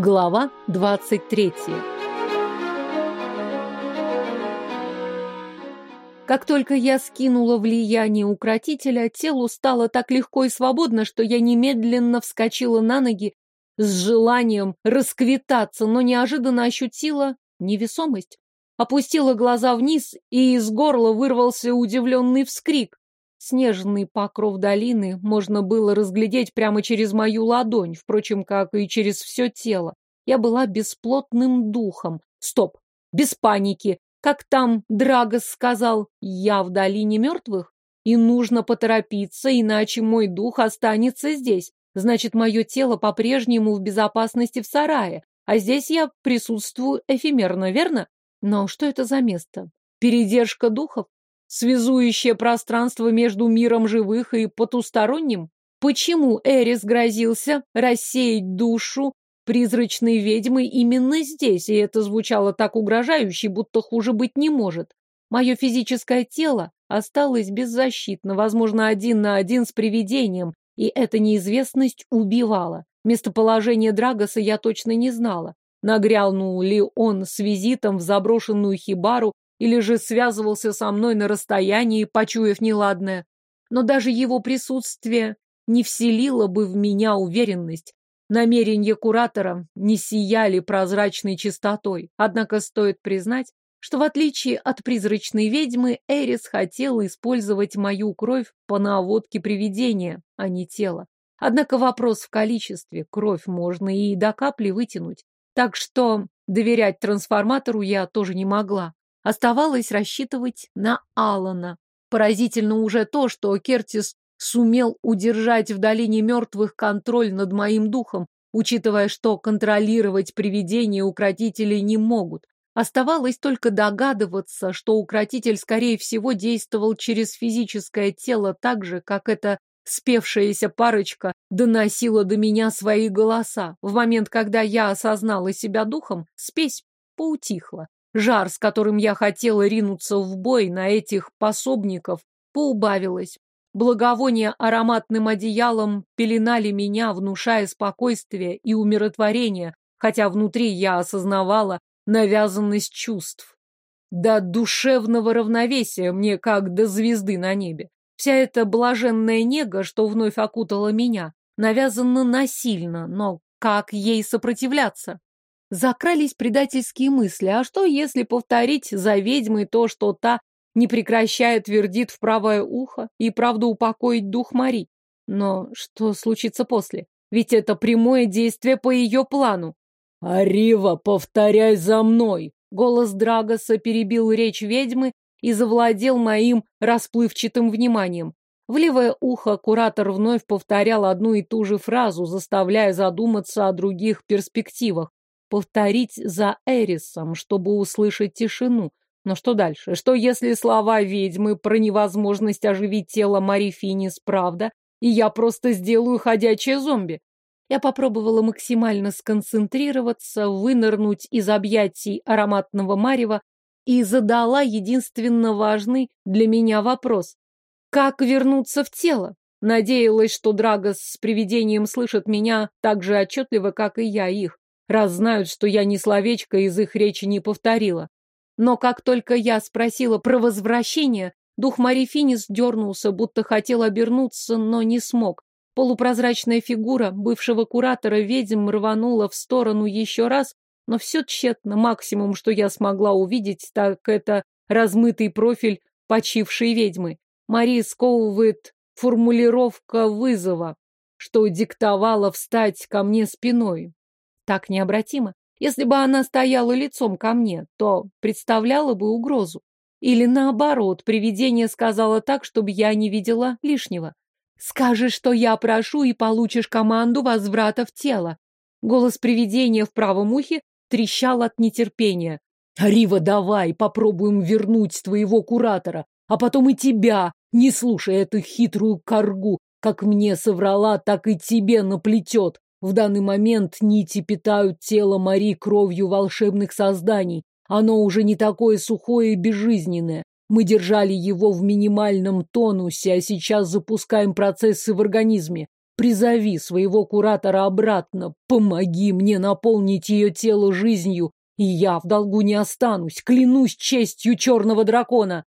Глава 23. Как только я скинула влияние укротителя, телу стало так легко и свободно, что я немедленно вскочила на ноги с желанием расквитаться, но неожиданно ощутила невесомость. Опустила глаза вниз, и из горла вырвался удивленный вскрик. Снежный покров долины можно было разглядеть прямо через мою ладонь, впрочем, как и через все тело. Я была бесплотным духом. Стоп, без паники. Как там Драгос сказал, я в долине мертвых? И нужно поторопиться, иначе мой дух останется здесь. Значит, мое тело по-прежнему в безопасности в сарае, а здесь я присутствую эфемерно, верно? Но что это за место? Передержка духов? Связующее пространство между миром живых и потусторонним? Почему Эрис грозился рассеять душу призрачной ведьмы именно здесь, и это звучало так угрожающе, будто хуже быть не может? Мое физическое тело осталось беззащитно, возможно, один на один с привидением, и эта неизвестность убивала. Местоположение Драгоса я точно не знала. Нагрянул ли он с визитом в заброшенную хибару или же связывался со мной на расстоянии, почуяв неладное. Но даже его присутствие не вселило бы в меня уверенность. Намерения куратора не сияли прозрачной чистотой. Однако стоит признать, что в отличие от призрачной ведьмы, Эрис хотела использовать мою кровь по наводке привидения, а не тело. Однако вопрос в количестве. Кровь можно и до капли вытянуть. Так что доверять трансформатору я тоже не могла. Оставалось рассчитывать на Алана. Поразительно уже то, что Кертис сумел удержать в долине мертвых контроль над моим духом, учитывая, что контролировать привидения укротители не могут. Оставалось только догадываться, что укротитель, скорее всего, действовал через физическое тело так же, как эта спевшаяся парочка доносила до меня свои голоса. В момент, когда я осознала себя духом, спесь поутихла. Жар, с которым я хотела ринуться в бой на этих пособников, поубавилось. Благовония ароматным одеялом пеленали меня, внушая спокойствие и умиротворение, хотя внутри я осознавала навязанность чувств. До душевного равновесия мне как до звезды на небе. Вся эта блаженная нега, что вновь окутала меня, навязана насильно, но как ей сопротивляться? Закрались предательские мысли. А что, если повторить за ведьмой то, что та, не прекращая, твердит в правое ухо и правду упокоить дух Мари? Но что случится после? Ведь это прямое действие по ее плану. «Арива, повторяй за мной!» Голос Драгоса перебил речь ведьмы и завладел моим расплывчатым вниманием. В левое ухо куратор вновь повторял одну и ту же фразу, заставляя задуматься о других перспективах повторить за Эрисом, чтобы услышать тишину. Но что дальше? Что если слова ведьмы про невозможность оживить тело Мари Финис правда, и я просто сделаю ходячее зомби? Я попробовала максимально сконцентрироваться, вынырнуть из объятий ароматного марева и задала единственно важный для меня вопрос. Как вернуться в тело? Надеялась, что Драгос с привидением слышит меня так же отчетливо, как и я их раз знают, что я ни словечко из их речи не повторила. Но как только я спросила про возвращение, дух Мари Финис дернулся, будто хотел обернуться, но не смог. Полупрозрачная фигура бывшего куратора ведьм рванула в сторону еще раз, но все тщетно. Максимум, что я смогла увидеть, так это размытый профиль почившей ведьмы. Мари сковывает формулировка вызова, что диктовала встать ко мне спиной так необратимо. Если бы она стояла лицом ко мне, то представляла бы угрозу. Или наоборот, привидение сказала так, чтобы я не видела лишнего. «Скажи, что я прошу, и получишь команду возврата в тело». Голос привидения в правом ухе трещал от нетерпения. «Рива, давай, попробуем вернуть твоего куратора, а потом и тебя. Не слушай эту хитрую коргу. Как мне соврала, так и тебе наплетет. В данный момент нити питают тело Мари кровью волшебных созданий. Оно уже не такое сухое и безжизненное. Мы держали его в минимальном тонусе, а сейчас запускаем процессы в организме. Призови своего куратора обратно, помоги мне наполнить ее тело жизнью, и я в долгу не останусь, клянусь честью черного дракона.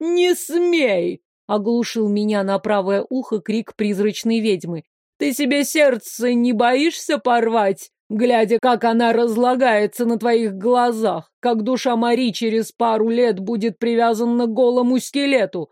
«Не смей!» — оглушил меня на правое ухо крик призрачной ведьмы. «Ты себе сердце не боишься порвать, глядя, как она разлагается на твоих глазах, как душа Мари через пару лет будет привязана к голому скелету?»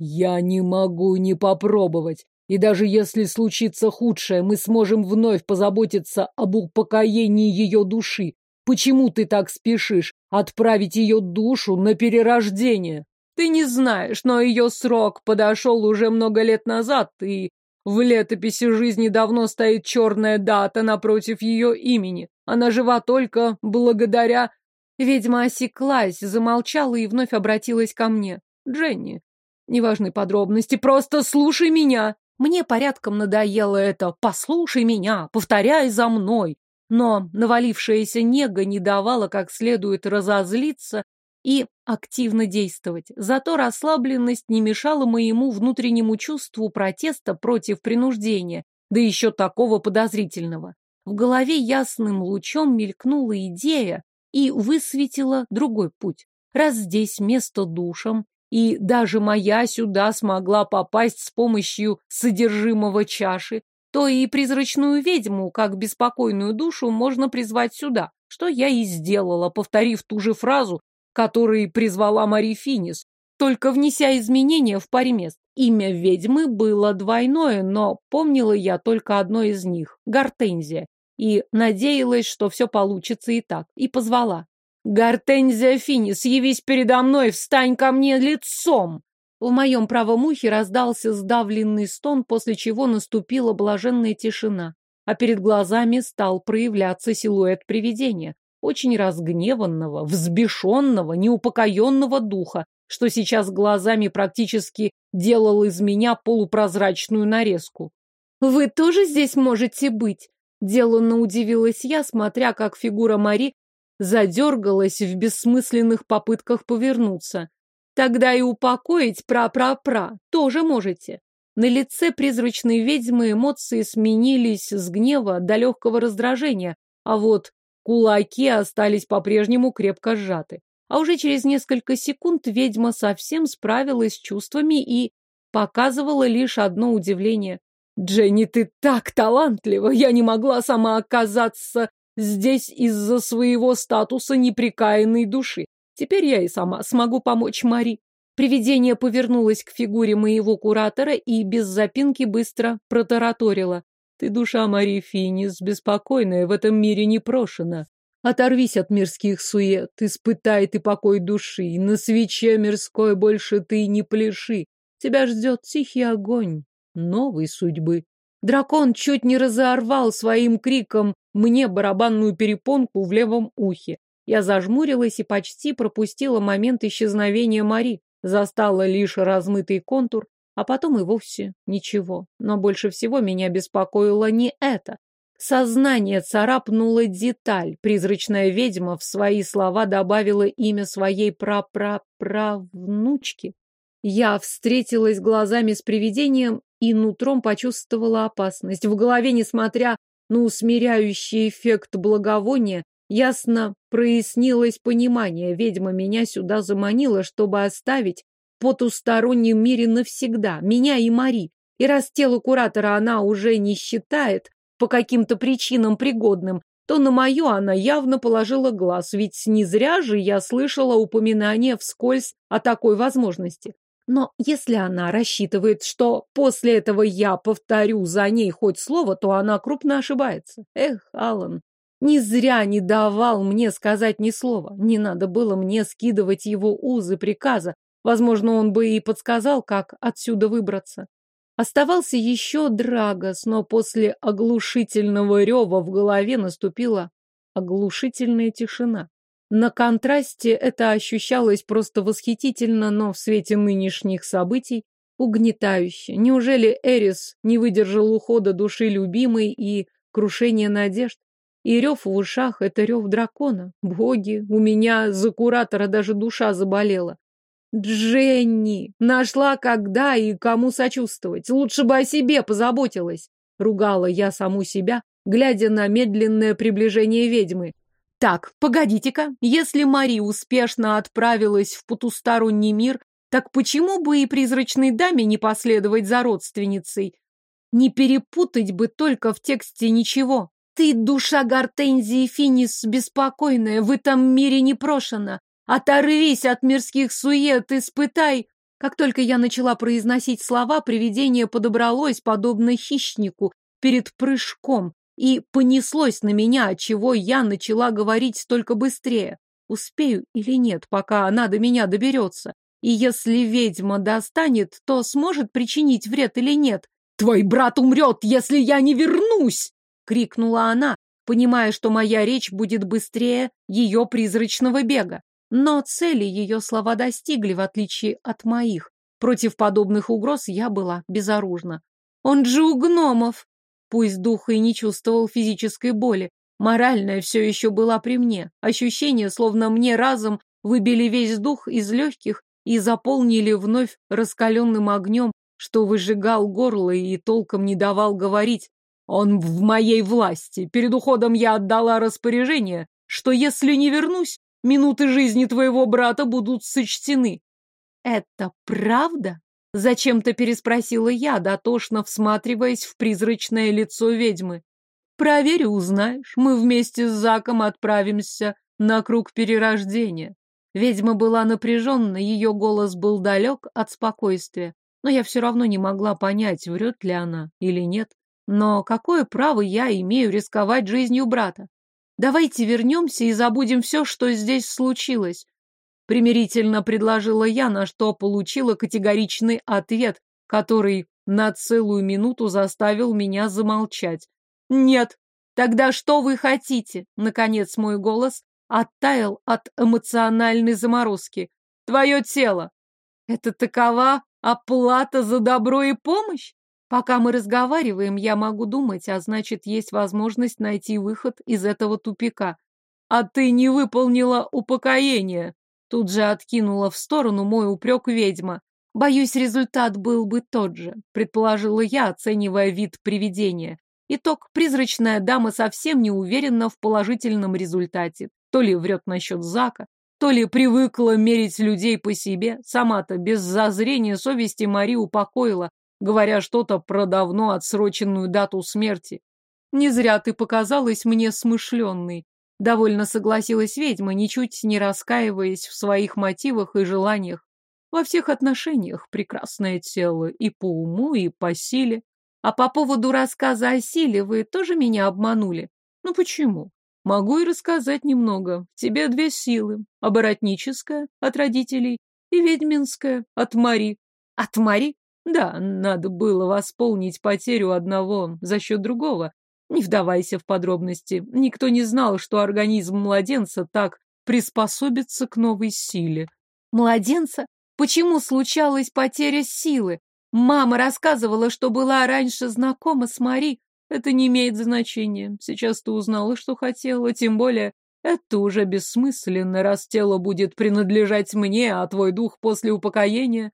«Я не могу не попробовать. И даже если случится худшее, мы сможем вновь позаботиться об упокоении ее души. Почему ты так спешишь отправить ее душу на перерождение? Ты не знаешь, но ее срок подошел уже много лет назад, и в летописи жизни давно стоит черная дата напротив ее имени. Она жива только благодаря... Ведьма осеклась, замолчала и вновь обратилась ко мне. Дженни, неважны подробности, просто слушай меня. Мне порядком надоело это «послушай меня, повторяй за мной». Но навалившаяся нега не давала как следует разозлиться и активно действовать. Зато расслабленность не мешала моему внутреннему чувству протеста против принуждения, да еще такого подозрительного. В голове ясным лучом мелькнула идея и высветила другой путь. Раз здесь место душам, и даже моя сюда смогла попасть с помощью содержимого чаши, то и призрачную ведьму, как беспокойную душу, можно призвать сюда, что я и сделала, повторив ту же фразу, которой призвала Мари Финис, только внеся изменения в паре мест. Имя ведьмы было двойное, но помнила я только одно из них — Гортензия, и надеялась, что все получится и так, и позвала. «Гортензия Финис, явись передо мной, встань ко мне лицом!» В моем правом ухе раздался сдавленный стон, после чего наступила блаженная тишина, а перед глазами стал проявляться силуэт привидения, очень разгневанного, взбешенного, неупокоенного духа, что сейчас глазами практически делал из меня полупрозрачную нарезку. «Вы тоже здесь можете быть?» Деланно удивилась я, смотря, как фигура Мари задергалась в бессмысленных попытках повернуться. Тогда и упокоить пра-пра-пра тоже можете. На лице призрачной ведьмы эмоции сменились с гнева до легкого раздражения, а вот кулаки остались по-прежнему крепко сжаты. А уже через несколько секунд ведьма совсем справилась с чувствами и показывала лишь одно удивление. «Дженни, ты так талантлива! Я не могла сама оказаться здесь из-за своего статуса неприкаянной души. Теперь я и сама смогу помочь Мари. Привидение повернулось к фигуре моего куратора и без запинки быстро протараторило. Ты душа Мари Финис, беспокойная, в этом мире не прошена. Оторвись от мирских сует, испытай ты покой души, на свече мирской больше ты не пляши. Тебя ждет тихий огонь новой судьбы. Дракон чуть не разорвал своим криком мне барабанную перепонку в левом ухе. Я зажмурилась и почти пропустила момент исчезновения Мари, застала лишь размытый контур, а потом и вовсе ничего. Но больше всего меня беспокоило не это. Сознание царапнуло деталь. Призрачная ведьма в свои слова добавила имя своей прапраправнучки. Я встретилась глазами с привидением и нутром почувствовала опасность. В голове, несмотря на усмиряющий эффект благовония, ясно прояснилось понимание. Ведьма меня сюда заманила, чтобы оставить потустороннем мире навсегда, меня и Мари. И раз тело куратора она уже не считает по каким-то причинам пригодным, то на мое она явно положила глаз, ведь не зря же я слышала упоминание вскользь о такой возможности. Но если она рассчитывает, что после этого я повторю за ней хоть слово, то она крупно ошибается. Эх, Алан, не зря не давал мне сказать ни слова. Не надо было мне скидывать его узы приказа. Возможно, он бы и подсказал, как отсюда выбраться. Оставался еще Драгос, но после оглушительного рева в голове наступила оглушительная тишина. На контрасте это ощущалось просто восхитительно, но в свете нынешних событий угнетающе. Неужели Эрис не выдержал ухода души любимой и крушения надежд? И рев в ушах — это рев дракона. Боги, у меня за куратора даже душа заболела. Дженни! Нашла когда и кому сочувствовать. Лучше бы о себе позаботилась. ругала я саму себя, глядя на медленное приближение ведьмы. Так, погодите-ка, если Мари успешно отправилась в потусторонний мир, так почему бы и призрачной даме не последовать за родственницей? Не перепутать бы только в тексте ничего. Ты, душа Гортензии Финис, беспокойная, в этом мире не прошена. Оторвись от мирских сует, испытай. Как только я начала произносить слова, привидение подобралось, подобно хищнику, перед прыжком, и понеслось на меня, отчего я начала говорить только быстрее. Успею или нет, пока она до меня доберется. И если ведьма достанет, то сможет причинить вред или нет. «Твой брат умрет, если я не вернусь!» — крикнула она, понимая, что моя речь будет быстрее ее призрачного бега. Но цели ее слова достигли, в отличие от моих. Против подобных угроз я была безоружна. «Он же у гномов!» Пусть дух и не чувствовал физической боли, моральная все еще была при мне. Ощущение, словно мне разом выбили весь дух из легких и заполнили вновь раскаленным огнем, что выжигал горло и толком не давал говорить. Он в моей власти. Перед уходом я отдала распоряжение, что если не вернусь, минуты жизни твоего брата будут сочтены. Это правда? Зачем-то переспросила я, дотошно всматриваясь в призрачное лицо ведьмы. Проверь узнаешь. Мы вместе с Заком отправимся на круг перерождения. Ведьма была напряженна, ее голос был далек от спокойствия. Но я все равно не могла понять, врет ли она или нет. Но какое право я имею рисковать жизнью брата? Давайте вернемся и забудем все, что здесь случилось. Примирительно предложила я, на что получила категоричный ответ, который на целую минуту заставил меня замолчать. «Нет, тогда что вы хотите?» Наконец мой голос оттаял от эмоциональной заморозки. «Твое тело!» «Это такова оплата за добро и помощь?» Пока мы разговариваем, я могу думать, а значит, есть возможность найти выход из этого тупика. А ты не выполнила упокоение. Тут же откинула в сторону мой упрек ведьма. Боюсь, результат был бы тот же, предположила я, оценивая вид привидения. Итог. Призрачная дама совсем не уверена в положительном результате. То ли врет насчет Зака, то ли привыкла мерить людей по себе. Сама-то без зазрения совести Мари упокоила, говоря что-то про давно отсроченную дату смерти. Не зря ты показалась мне смышленной. Довольно согласилась ведьма, ничуть не раскаиваясь в своих мотивах и желаниях. Во всех отношениях прекрасное тело и по уму, и по силе. А по поводу рассказа о силе вы тоже меня обманули? Ну почему? Могу и рассказать немного. Тебе две силы. Оборотническая от родителей и ведьминская от Мари. От Мари? Да, надо было восполнить потерю одного за счет другого. Не вдавайся в подробности. Никто не знал, что организм младенца так приспособится к новой силе. Младенца? Почему случалась потеря силы? Мама рассказывала, что была раньше знакома с Мари. Это не имеет значения. Сейчас ты узнала, что хотела, тем более это уже бессмысленно, раз тело будет принадлежать мне, а твой дух после упокоения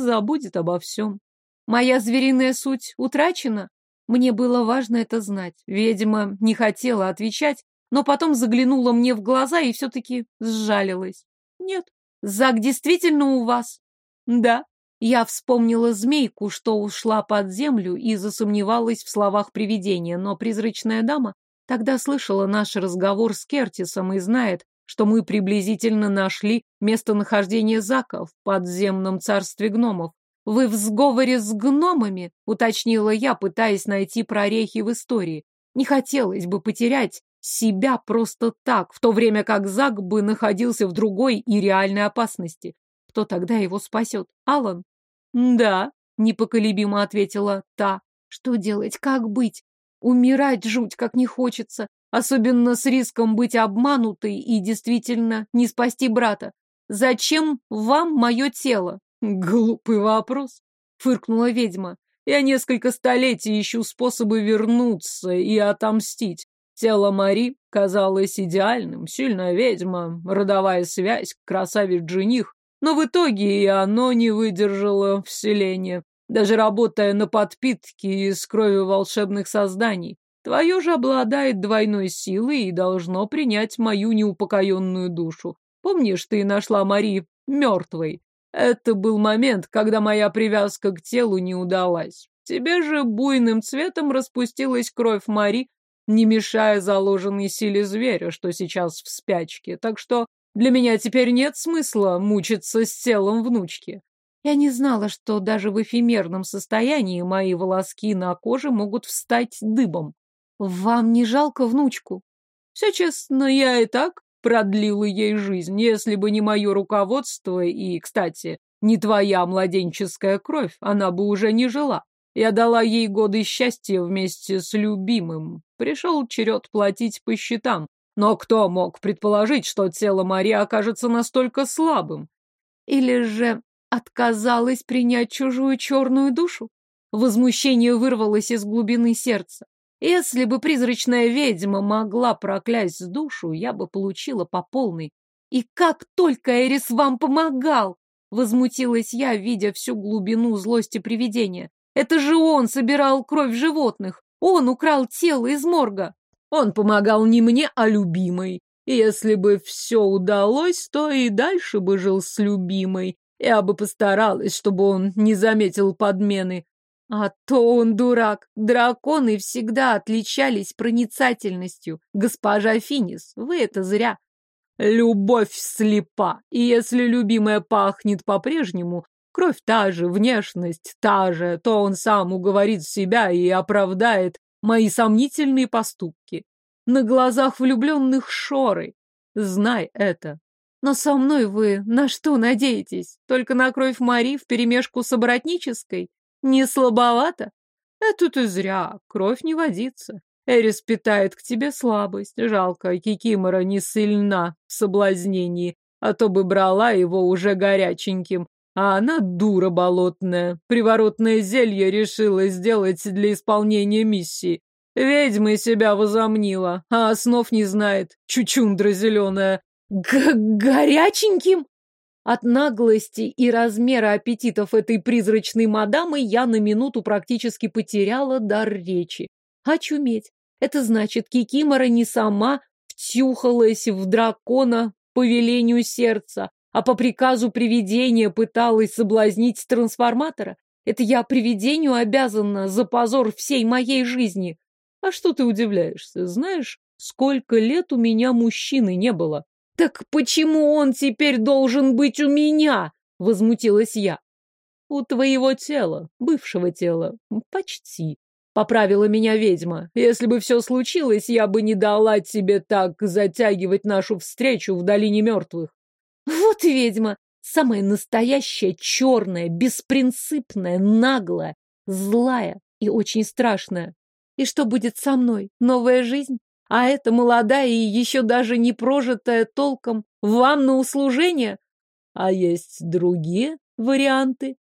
забудет обо всем. Моя звериная суть утрачена? Мне было важно это знать. Ведьма не хотела отвечать, но потом заглянула мне в глаза и все-таки сжалилась. Нет, Зак действительно у вас? Да. Я вспомнила змейку, что ушла под землю и засомневалась в словах привидения, но призрачная дама тогда слышала наш разговор с Кертисом и знает, что мы приблизительно нашли местонахождение Зака в подземном царстве гномов. «Вы в сговоре с гномами?» — уточнила я, пытаясь найти прорехи в истории. Не хотелось бы потерять себя просто так, в то время как Зак бы находился в другой и реальной опасности. Кто тогда его спасет? Алан? Да, непоколебимо ответила та. Что делать? Как быть? Умирать жуть как не хочется, особенно с риском быть обманутой и действительно не спасти брата. Зачем вам мое тело? Глупый вопрос, фыркнула ведьма. Я несколько столетий ищу способы вернуться и отомстить. Тело Мари казалось идеальным, сильная ведьма, родовая связь, красавец-жених. Но в итоге и оно не выдержало вселения. даже работая на подпитке из крови волшебных созданий. Твое же обладает двойной силой и должно принять мою неупокоенную душу. Помнишь, ты нашла Мари мертвой? Это был момент, когда моя привязка к телу не удалась. Тебе же буйным цветом распустилась кровь Мари, не мешая заложенной силе зверя, что сейчас в спячке. Так что для меня теперь нет смысла мучиться с телом внучки. Я не знала, что даже в эфемерном состоянии мои волоски на коже могут встать дыбом. Вам не жалко внучку? Все честно, я и так продлила ей жизнь, если бы не мое руководство и, кстати, не твоя младенческая кровь, она бы уже не жила. Я дала ей годы счастья вместе с любимым. Пришел черед платить по счетам. Но кто мог предположить, что тело Марии окажется настолько слабым? Или же отказалась принять чужую черную душу? Возмущение вырвалось из глубины сердца. Если бы призрачная ведьма могла проклясть душу, я бы получила по полной. И как только Эрис вам помогал! Возмутилась я, видя всю глубину злости привидения. Это же он собирал кровь животных. Он украл тело из морга. Он помогал не мне, а любимой. И если бы все удалось, то и дальше бы жил с любимой. Я бы постаралась, чтобы он не заметил подмены. А то он дурак. Драконы всегда отличались проницательностью. Госпожа Финис, вы это зря. Любовь слепа, и если любимая пахнет по-прежнему, Кровь та же, внешность та же, то он сам уговорит себя и оправдает мои сомнительные поступки. На глазах влюбленных шоры. Знай это. Но со мной вы на что надеетесь? Только на кровь Мари вперемешку с оборотнической? Не слабовато? Это ты зря, кровь не водится. Эрис питает к тебе слабость. Жалко, Кикимора не сильна в соблазнении, а то бы брала его уже горяченьким. А она дура болотная. Приворотное зелье решила сделать для исполнения миссии. Ведьма себя возомнила, а основ не знает. Чучундра зеленая. Г горяченьким? От наглости и размера аппетитов этой призрачной мадамы я на минуту практически потеряла дар речи. Очуметь. Это значит, Кикимора не сама втюхалась в дракона по велению сердца, а по приказу привидения пыталась соблазнить трансформатора? Это я привидению обязана за позор всей моей жизни. А что ты удивляешься? Знаешь, сколько лет у меня мужчины не было? Так почему он теперь должен быть у меня? Возмутилась я. У твоего тела, бывшего тела, почти. Поправила меня ведьма. Если бы все случилось, я бы не дала тебе так затягивать нашу встречу в долине мертвых. Вот ведьма! Самая настоящая, черная, беспринципная, наглая, злая и очень страшная. И что будет со мной? Новая жизнь? А это молодая и еще даже не прожитая толком. Вам на услужение? А есть другие варианты?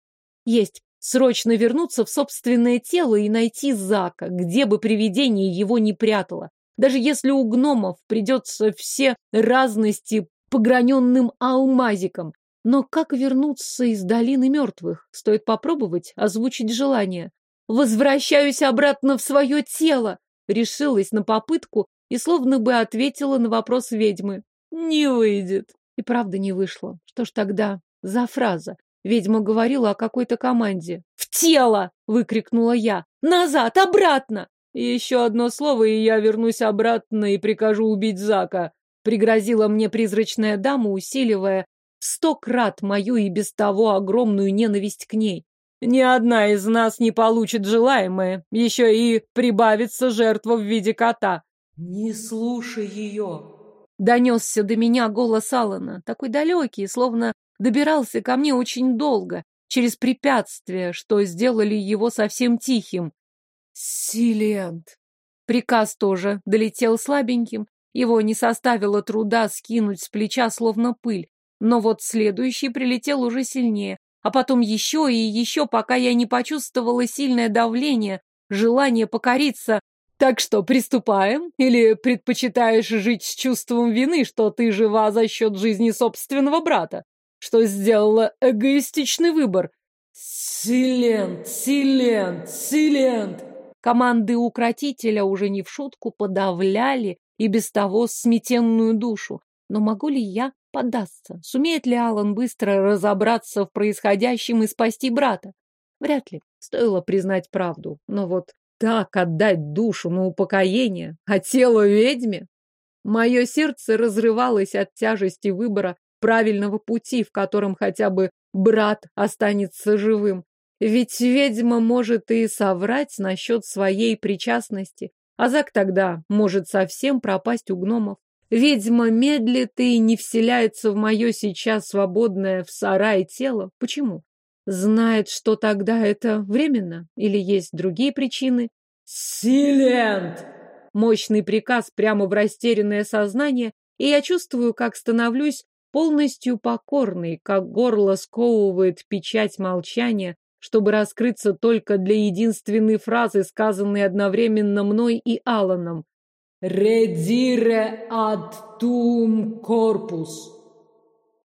Есть. Срочно вернуться в собственное тело и найти Зака, где бы привидение его не прятало. Даже если у гномов придется все разности пограненным алмазиком. Но как вернуться из долины мертвых? Стоит попробовать озвучить желание. «Возвращаюсь обратно в свое тело!» Решилась на попытку и словно бы ответила на вопрос ведьмы. «Не выйдет!» И правда не вышло. Что ж тогда за фраза? Ведьма говорила о какой-то команде. «В тело!» — выкрикнула я. «Назад! Обратно!» «Еще одно слово, и я вернусь обратно и прикажу убить Зака!» Пригрозила мне призрачная дама, усиливая в сто крат мою и без того огромную ненависть к ней. Ни одна из нас не получит желаемое, еще и прибавится жертва в виде кота. Не слушай ее. Донесся до меня голос Алана, такой далекий, словно добирался ко мне очень долго, через препятствия, что сделали его совсем тихим. Силент. Приказ тоже долетел слабеньким, его не составило труда скинуть с плеча словно пыль, но вот следующий прилетел уже сильнее, а потом еще и еще, пока я не почувствовала сильное давление, желание покориться. Так что, приступаем? Или предпочитаешь жить с чувством вины, что ты жива за счет жизни собственного брата? Что сделала эгоистичный выбор? Силент, силент, силент. Команды укротителя уже не в шутку подавляли и без того сметенную душу. Но могу ли я поддаться? Сумеет ли Алан быстро разобраться в происходящем и спасти брата? Вряд ли. Стоило признать правду. Но вот так отдать душу на упокоение, а тело ведьме? Мое сердце разрывалось от тяжести выбора правильного пути, в котором хотя бы брат останется живым. Ведь ведьма может и соврать насчет своей причастности, а Зак тогда может совсем пропасть у гномов. Ведьма медлит и не вселяется в мое сейчас свободное в сарае тело. Почему? Знает, что тогда это временно? Или есть другие причины? «Силент!» Мощный приказ прямо в растерянное сознание, и я чувствую, как становлюсь полностью покорной, как горло сковывает печать молчания, чтобы раскрыться только для единственной фразы, сказанной одновременно мной и Аланом. «Редире ад тум корпус».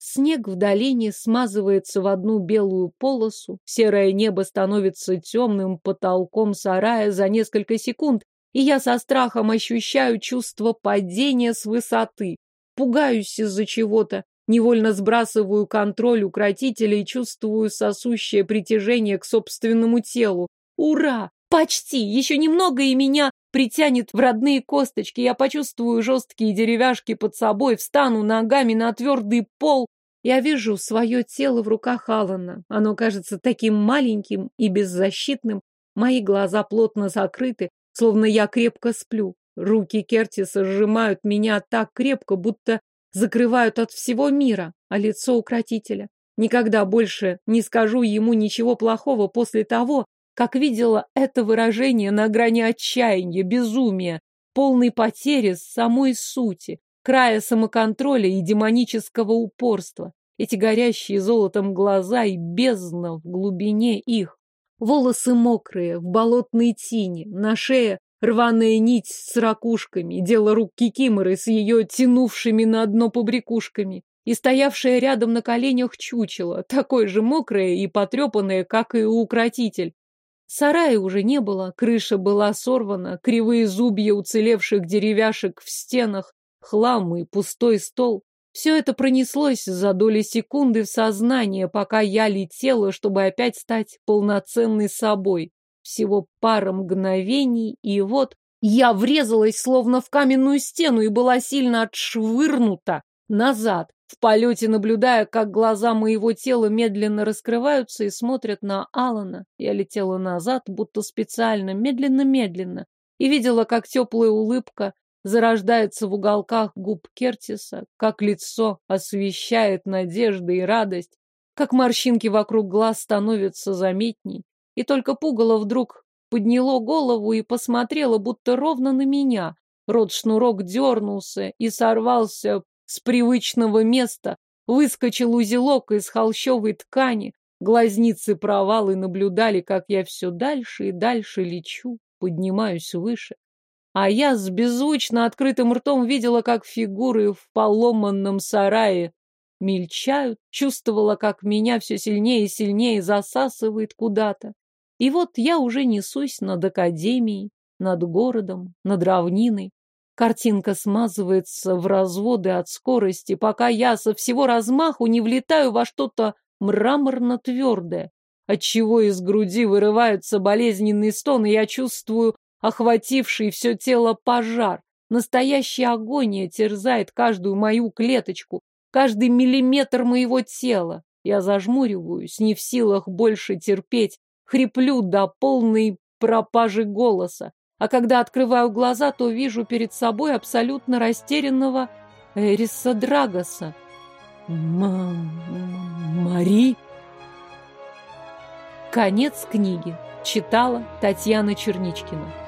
Снег в долине смазывается в одну белую полосу, серое небо становится темным потолком сарая за несколько секунд, и я со страхом ощущаю чувство падения с высоты. Пугаюсь из-за чего-то, невольно сбрасываю контроль укротителя и чувствую сосущее притяжение к собственному телу. Ура! Почти! Еще немного, и меня притянет в родные косточки. Я почувствую жесткие деревяшки под собой, встану ногами на твердый пол. Я вижу свое тело в руках Алана. Оно кажется таким маленьким и беззащитным. Мои глаза плотно закрыты, словно я крепко сплю. Руки Кертиса сжимают меня так крепко, будто закрывают от всего мира, а лицо укротителя. Никогда больше не скажу ему ничего плохого после того, как видела это выражение на грани отчаяния, безумия, полной потери самой сути, края самоконтроля и демонического упорства. Эти горящие золотом глаза и бездна в глубине их. Волосы мокрые, в болотной тине, на шее рваная нить с ракушками, дело рук Кикиморы с ее тянувшими на дно побрякушками, и стоявшая рядом на коленях чучело, такое же мокрое и потрепанное, как и укротитель. Сарая уже не было, крыша была сорвана, кривые зубья уцелевших деревяшек в стенах, хлам и пустой стол. Все это пронеслось за доли секунды в сознание, пока я летела, чтобы опять стать полноценной собой. Всего пара мгновений, и вот я врезалась словно в каменную стену и была сильно отшвырнута назад, в полете наблюдая, как глаза моего тела медленно раскрываются и смотрят на Алана. Я летела назад, будто специально, медленно-медленно, и видела, как теплая улыбка зарождается в уголках губ Кертиса, как лицо освещает надежда и радость, как морщинки вокруг глаз становятся заметней. И только пугало вдруг подняло голову и посмотрело, будто ровно на меня. Рот-шнурок дернулся и сорвался с привычного места, выскочил узелок из холщовой ткани, глазницы провалы наблюдали, как я все дальше и дальше лечу, поднимаюсь выше. А я с беззвучно открытым ртом видела, как фигуры в поломанном сарае мельчают, чувствовала, как меня все сильнее и сильнее засасывает куда-то. И вот я уже несусь над академией, над городом, над равниной. Картинка смазывается в разводы от скорости, пока я со всего размаху не влетаю во что-то мраморно-твердое, отчего из груди вырываются болезненные стоны, я чувствую охвативший все тело пожар. Настоящая агония терзает каждую мою клеточку, каждый миллиметр моего тела. Я зажмуриваюсь, не в силах больше терпеть, хриплю до полной пропажи голоса. А когда открываю глаза, то вижу перед собой абсолютно растерянного Эриса Драгоса. Мари? Конец книги. Читала Татьяна Черничкина.